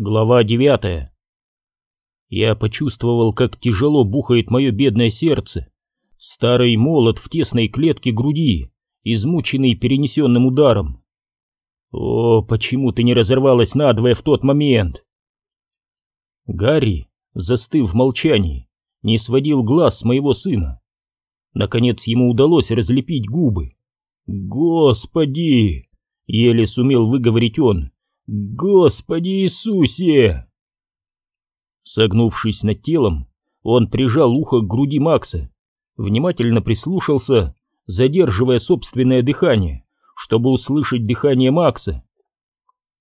Глава девятая. Я почувствовал, как тяжело бухает мое бедное сердце. Старый молот в тесной клетке груди, измученный перенесенным ударом. О, почему ты не разорвалась надвое в тот момент? Гарри, застыв в молчании, не сводил глаз с моего сына. Наконец ему удалось разлепить губы. «Господи!» — еле сумел выговорить он. «Господи Иисусе!» Согнувшись над телом, он прижал ухо к груди Макса, внимательно прислушался, задерживая собственное дыхание, чтобы услышать дыхание Макса.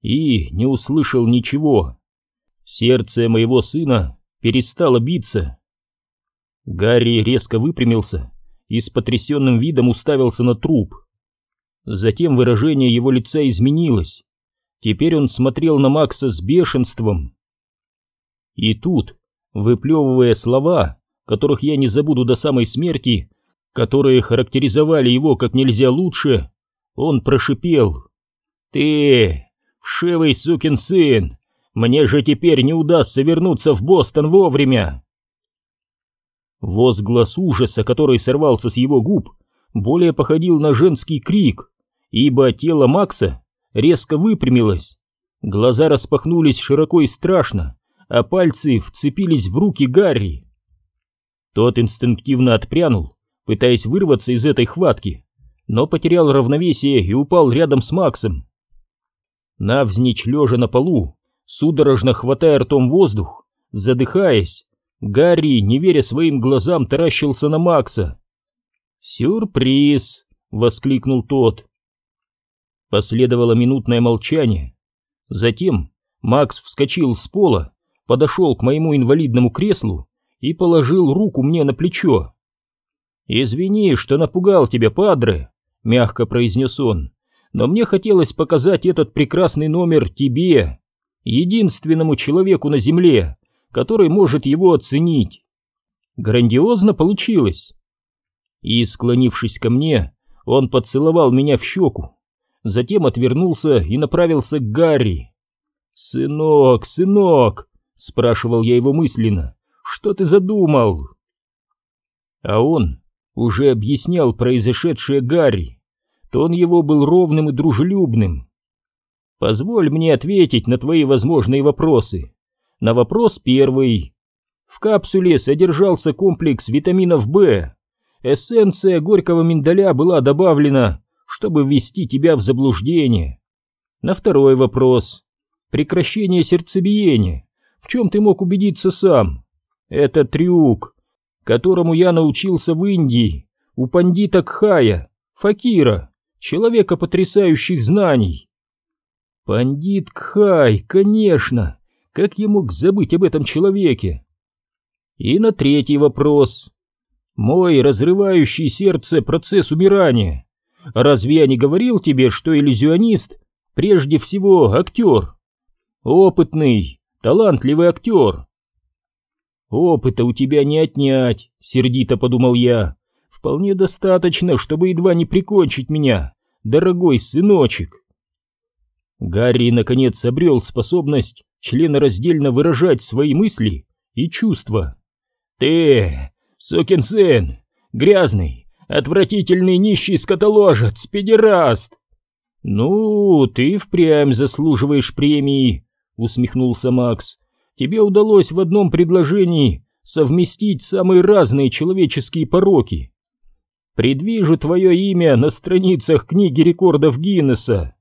И не услышал ничего. Сердце моего сына перестало биться. Гарри резко выпрямился и с потрясенным видом уставился на труп. Затем выражение его лица изменилось. Теперь он смотрел на Макса с бешенством. И тут, выплевывая слова, которых я не забуду до самой смерти, которые характеризовали его как нельзя лучше, он прошипел. «Ты, вшивый сукин сын, мне же теперь не удастся вернуться в Бостон вовремя!» Возглас ужаса, который сорвался с его губ, более походил на женский крик, ибо тело Макса резко выпрямилась. Глаза распахнулись широко и страшно, а пальцы вцепились в руки Гарри. Тот инстинктивно отпрянул, пытаясь вырваться из этой хватки, но потерял равновесие и упал рядом с Максом. Навзничь лежа на полу, судорожно хватая ртом воздух, задыхаясь, Гарри, не веря своим глазам, таращился на Макса. «Сюрприз!» — воскликнул тот. Последовало минутное молчание. Затем Макс вскочил с пола, подошел к моему инвалидному креслу и положил руку мне на плечо. «Извини, что напугал тебя, падре», — мягко произнес он, «но мне хотелось показать этот прекрасный номер тебе, единственному человеку на земле, который может его оценить. Грандиозно получилось». И, склонившись ко мне, он поцеловал меня в щеку затем отвернулся и направился к Гарри. «Сынок, сынок!» — спрашивал я его мысленно. «Что ты задумал?» А он уже объяснял произошедшее Гарри. Тон его был ровным и дружелюбным. «Позволь мне ответить на твои возможные вопросы. На вопрос первый. В капсуле содержался комплекс витаминов В. Эссенция горького миндаля была добавлена чтобы ввести тебя в заблуждение. На второй вопрос. Прекращение сердцебиения. В чем ты мог убедиться сам? Это трюк, которому я научился в Индии, у пандита Кхая, факира, человека потрясающих знаний. Пандит Кхай, конечно, как я мог забыть об этом человеке? И на третий вопрос. Мой разрывающий сердце процесс умирания Разве я не говорил тебе, что иллюзионист прежде всего актер? Опытный, талантливый актер. Опыта у тебя не отнять, сердито подумал я. Вполне достаточно, чтобы едва не прикончить меня, дорогой сыночек. Гарри, наконец, обрел способность членораздельно выражать свои мысли и чувства. «Ты, сукин сын, грязный, Отвратительный нищий скотоложец, педераст!» «Ну, ты впрямь заслуживаешь премии», — усмехнулся Макс. «Тебе удалось в одном предложении совместить самые разные человеческие пороки. Предвижу твое имя на страницах книги рекордов Гиннесса».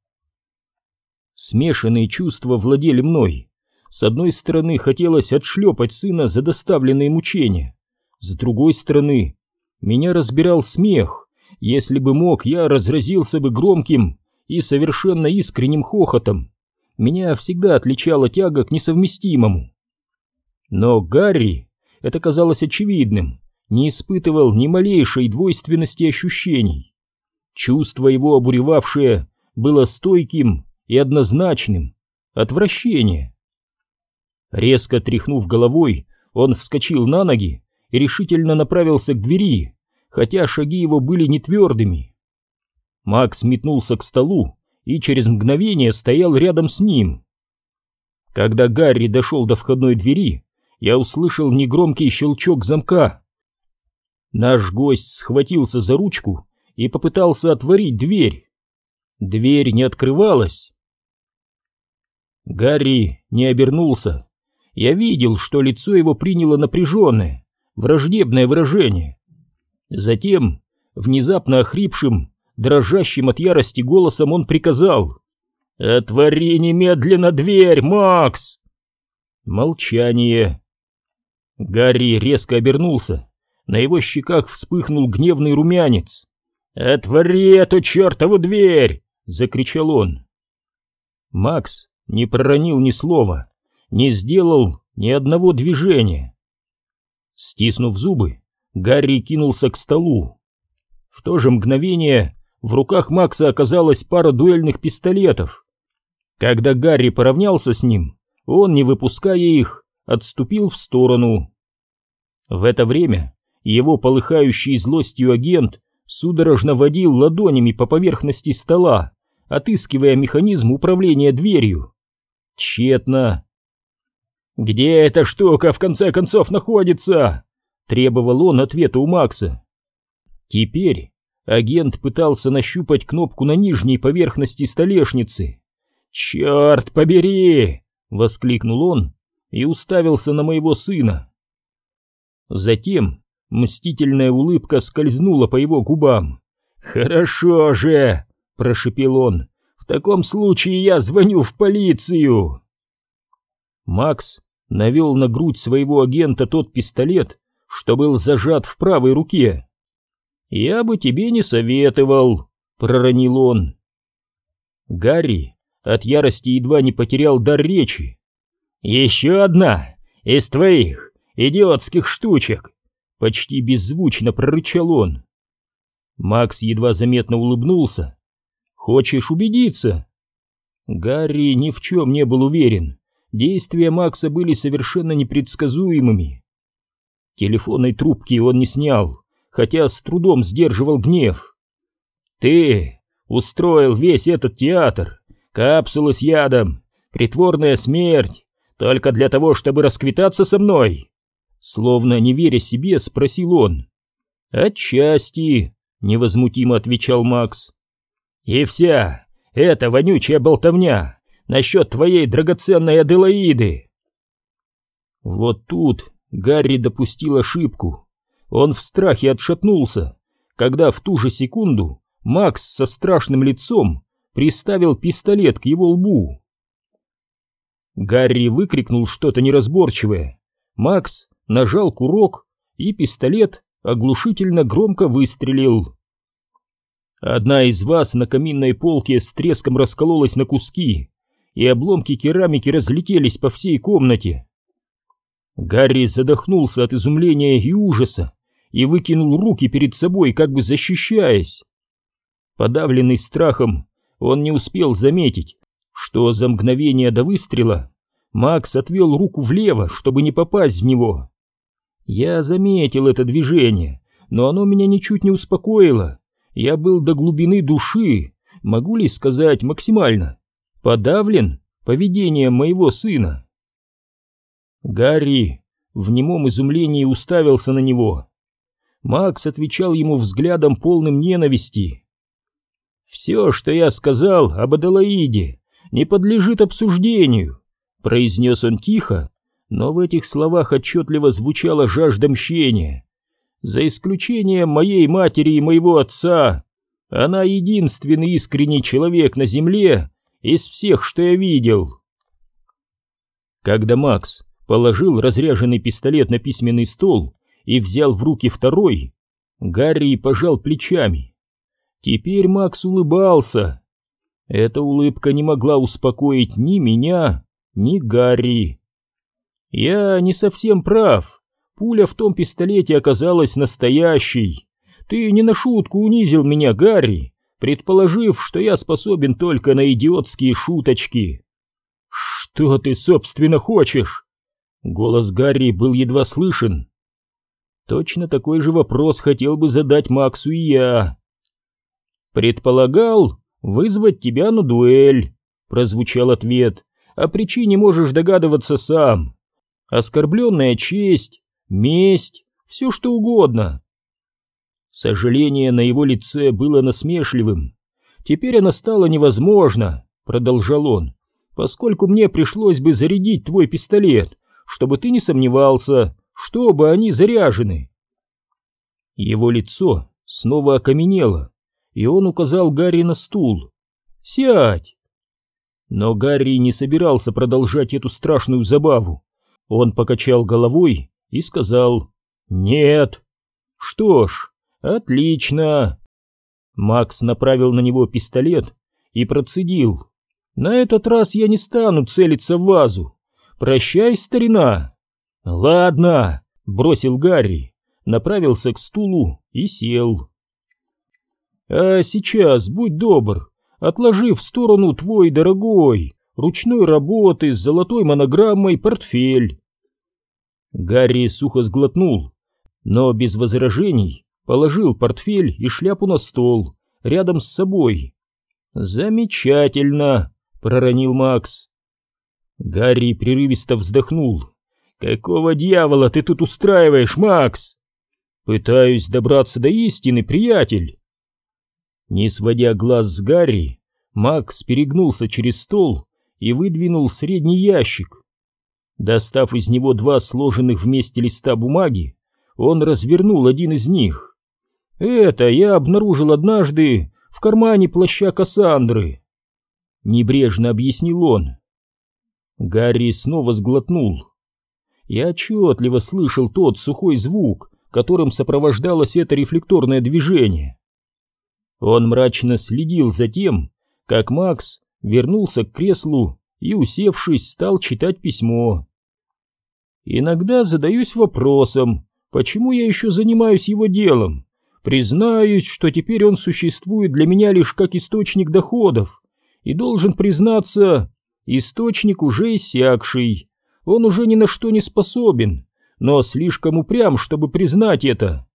Смешанные чувства владели мной. С одной стороны, хотелось отшлепать сына за доставленные мучения. С другой стороны, меня разбирал смех. Если бы мог, я разразился бы громким и совершенно искренним хохотом. Меня всегда отличала тяга к несовместимому. Но Гарри, это казалось очевидным, не испытывал ни малейшей двойственности ощущений. Чувство его обуревавшее было стойким и однозначным — отвращение. Резко тряхнув головой, он вскочил на ноги и решительно направился к двери, хотя шаги его были не твердыми. Макс метнулся к столу и через мгновение стоял рядом с ним. Когда Гарри дошел до входной двери, я услышал негромкий щелчок замка. Наш гость схватился за ручку и попытался отворить дверь. Дверь не открывалась. Гарри не обернулся. Я видел, что лицо его приняло напряженное, враждебное выражение. Затем, внезапно охрипшим, дрожащим от ярости голосом он приказал «Отвори немедленно дверь, Макс!» Молчание. Гарри резко обернулся. На его щеках вспыхнул гневный румянец. «Отвори эту чертову дверь!» — закричал он. Макс не проронил ни слова, не сделал ни одного движения. Стиснув зубы, Гарри кинулся к столу. В то же мгновение в руках Макса оказалась пара дуэльных пистолетов. Когда Гарри поравнялся с ним, он, не выпуская их, отступил в сторону. В это время его полыхающий злостью агент судорожно водил ладонями по поверхности стола, отыскивая механизм управления дверью. Тщетно. «Где эта штука в конце концов находится?» — требовал он ответа у Макса. Теперь агент пытался нащупать кнопку на нижней поверхности столешницы. «Черт побери!» — воскликнул он и уставился на моего сына. Затем мстительная улыбка скользнула по его губам. «Хорошо же!» — прошепел он. «В таком случае я звоню в полицию!» Макс навел на грудь своего агента тот пистолет, что был зажат в правой руке. «Я бы тебе не советовал», — проронил он. Гарри от ярости едва не потерял дар речи. «Еще одна из твоих идиотских штучек!» Почти беззвучно прорычал он. Макс едва заметно улыбнулся. «Хочешь убедиться?» Гарри ни в чем не был уверен. Действия Макса были совершенно непредсказуемыми. Телефонной трубки он не снял, хотя с трудом сдерживал гнев. «Ты устроил весь этот театр, капсулы с ядом, притворная смерть, только для того, чтобы расквитаться со мной?» Словно не веря себе, спросил он. «Отчасти», — невозмутимо отвечал Макс. «И вся эта вонючая болтовня насчет твоей драгоценной Аделаиды!» Вот тут Гарри допустил ошибку. Он в страхе отшатнулся, когда в ту же секунду Макс со страшным лицом приставил пистолет к его лбу. Гарри выкрикнул что-то неразборчивое. Макс нажал курок, и пистолет оглушительно громко выстрелил. Одна из вас на каминной полке с треском раскололась на куски, и обломки керамики разлетелись по всей комнате. Гарри задохнулся от изумления и ужаса и выкинул руки перед собой, как бы защищаясь. Подавленный страхом, он не успел заметить, что за мгновение до выстрела Макс отвел руку влево, чтобы не попасть в него. Я заметил это движение, но оно меня ничуть не успокоило. Я был до глубины души, могу ли сказать максимально, подавлен поведением моего сына. Гарри в немом изумлении уставился на него. Макс отвечал ему взглядом полным ненависти. «Все, что я сказал об Аделаиде, не подлежит обсуждению», — произнес он тихо, но в этих словах отчетливо звучала жажда мщения. За исключением моей матери и моего отца, она единственный искренний человек на земле из всех, что я видел. Когда Макс положил разряженный пистолет на письменный стол и взял в руки второй, Гарри пожал плечами. Теперь Макс улыбался. Эта улыбка не могла успокоить ни меня, ни Гарри. Я не совсем прав. Пуля в том пистолете оказалась настоящей. Ты не на шутку унизил меня, Гарри, предположив, что я способен только на идиотские шуточки. Что ты, собственно, хочешь? Голос Гарри был едва слышен. Точно такой же вопрос хотел бы задать Максу и я. Предполагал вызвать тебя на дуэль, прозвучал ответ о причине можешь догадываться сам. Оскорбленная честь, месть, все что угодно. Сожаление на его лице было насмешливым. «Теперь оно стало невозможно», — продолжал он, «поскольку мне пришлось бы зарядить твой пистолет, чтобы ты не сомневался, что оба они заряжены». Его лицо снова окаменело, и он указал Гарри на стул. «Сядь!» Но Гарри не собирался продолжать эту страшную забаву. Он покачал головой и сказал «Нет». «Что ж, отлично». Макс направил на него пистолет и процедил. «На этот раз я не стану целиться в вазу. Прощай, старина». «Ладно», — бросил Гарри, направился к стулу и сел. «А сейчас, будь добр, отложи в сторону твой дорогой, ручной работы с золотой монограммой портфель». Гарри сухо сглотнул, но без возражений положил портфель и шляпу на стол, рядом с собой. «Замечательно!» — проронил Макс. Гарри прерывисто вздохнул. «Какого дьявола ты тут устраиваешь, Макс?» «Пытаюсь добраться до истины, приятель!» Не сводя глаз с Гарри, Макс перегнулся через стол и выдвинул средний ящик. Достав из него два сложенных вместе листа бумаги, он развернул один из них. «Это я обнаружил однажды в кармане плаща Кассандры», — небрежно объяснил он. Гарри снова сглотнул. Я отчетливо слышал тот сухой звук, которым сопровождалось это рефлекторное движение. Он мрачно следил за тем, как Макс вернулся к креслу и, усевшись, стал читать письмо. Иногда задаюсь вопросом, почему я еще занимаюсь его делом. Признаюсь, что теперь он существует для меня лишь как источник доходов, и должен признаться, источник уже иссякший, он уже ни на что не способен, но слишком упрям, чтобы признать это.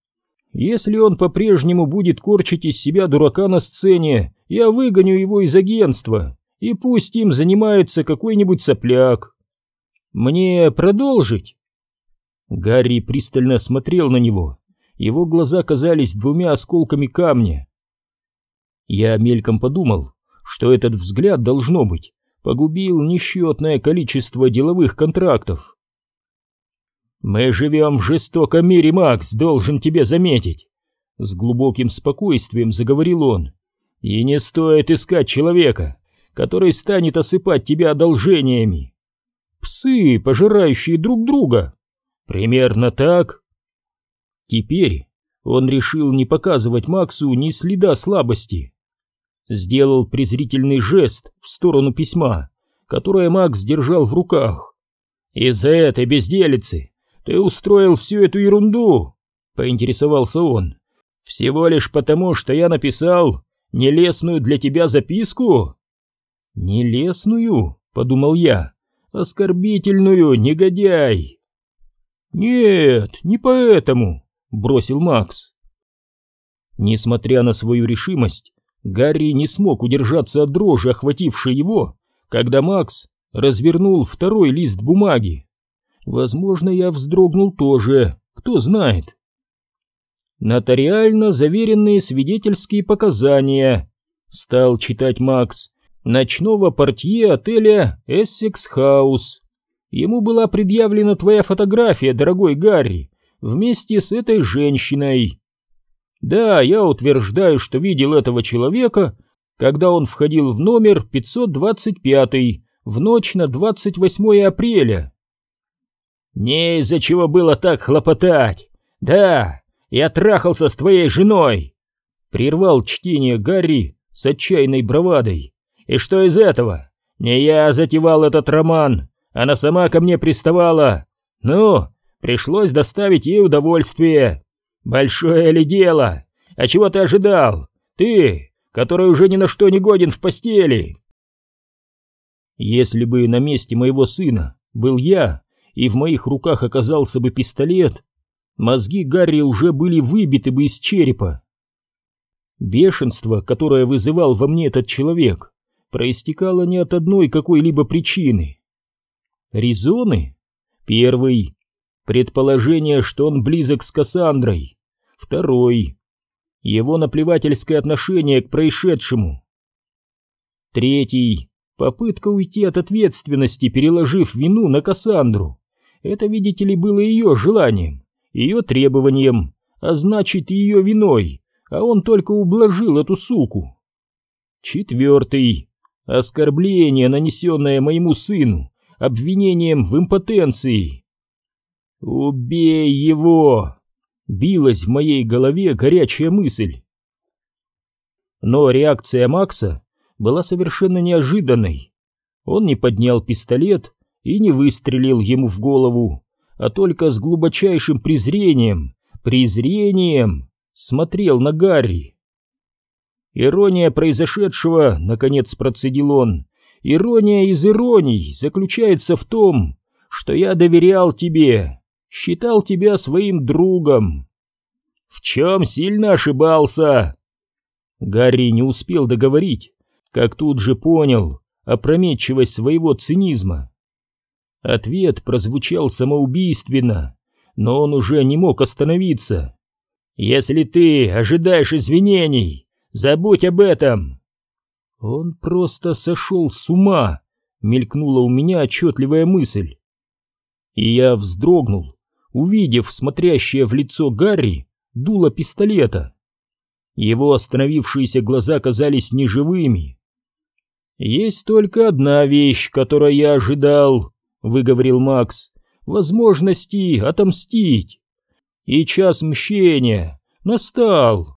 Если он по-прежнему будет корчить из себя дурака на сцене, я выгоню его из агентства, и пусть им занимается какой-нибудь сопляк. Мне продолжить?» Гарри пристально смотрел на него. Его глаза казались двумя осколками камня. Я мельком подумал, что этот взгляд, должно быть, погубил несчетное количество деловых контрактов. «Мы живем в жестоком мире, Макс, должен тебе заметить!» С глубоким спокойствием заговорил он. «И не стоит искать человека, который станет осыпать тебя одолжениями. Псы, пожирающие друг друга. Примерно так». Теперь он решил не показывать Максу ни следа слабости. Сделал презрительный жест в сторону письма, которое Макс держал в руках. «Из-за этой безделицы ты устроил всю эту ерунду?» — поинтересовался он. «Всего лишь потому, что я написал нелестную для тебя записку?» «Нелестную?» — подумал я. «Оскорбительную, негодяй!» «Нет, не поэтому», — бросил Макс. Несмотря на свою решимость, Гарри не смог удержаться от дрожи, охватившей его, когда Макс развернул второй лист бумаги. Возможно, я вздрогнул тоже, кто знает. Нотариально заверенные свидетельские показания, стал читать Макс, ночного портье отеля Эссекс Хаус. Ему была предъявлена твоя фотография, дорогой Гарри, вместе с этой женщиной. Да, я утверждаю, что видел этого человека, когда он входил в номер 525 в ночь на 28 апреля. Не из-за чего было так хлопотать. Да, я трахался с твоей женой. Прервал чтение Гарри с отчаянной бравадой. И что из этого? Не я затевал этот роман, она сама ко мне приставала. Ну, пришлось доставить ей удовольствие. Большое ли дело? А чего ты ожидал? Ты, который уже ни на что не годен в постели. Если бы на месте моего сына был я, и в моих руках оказался бы пистолет, мозги Гарри уже были выбиты бы из черепа. Бешенство, которое вызывал во мне этот человек, проистекало не от одной какой-либо причины. Резоны? Первый. Предположение, что он близок с Кассандрой. Второй. Его наплевательское отношение к происшедшему. Третий. Попытка уйти от ответственности, переложив вину на Кассандру. Это, видите ли, было ее желанием, ее требованием, а значит, ее виной, а он только ублажил эту суку. Четвертый. Оскорбление, нанесенное моему сыну, обвинением в импотенции. «Убей его!» — билась в моей голове горячая мысль. Но реакция Макса была совершенно неожиданной. Он не поднял пистолет и не выстрелил ему в голову, а только с глубочайшим презрением, презрением смотрел на Гарри. Ирония произошедшего, наконец процедил он, ирония из ироний заключается в том, что я доверял тебе, считал тебя своим другом. В чем сильно ошибался? Гарри не успел договорить, как тут же понял опрометчивость своего цинизма. Ответ прозвучал самоубийственно, но он уже не мог остановиться. «Если ты ожидаешь извинений, забудь об этом!» «Он просто сошел с ума!» — мелькнула у меня отчетливая мысль. И я вздрогнул, увидев смотрящее в лицо Гарри дуло пистолета. Его остановившиеся глаза казались неживыми. «Есть только одна вещь, которую я ожидал», — выговорил Макс, — «возможности отомстить. И час мщения настал».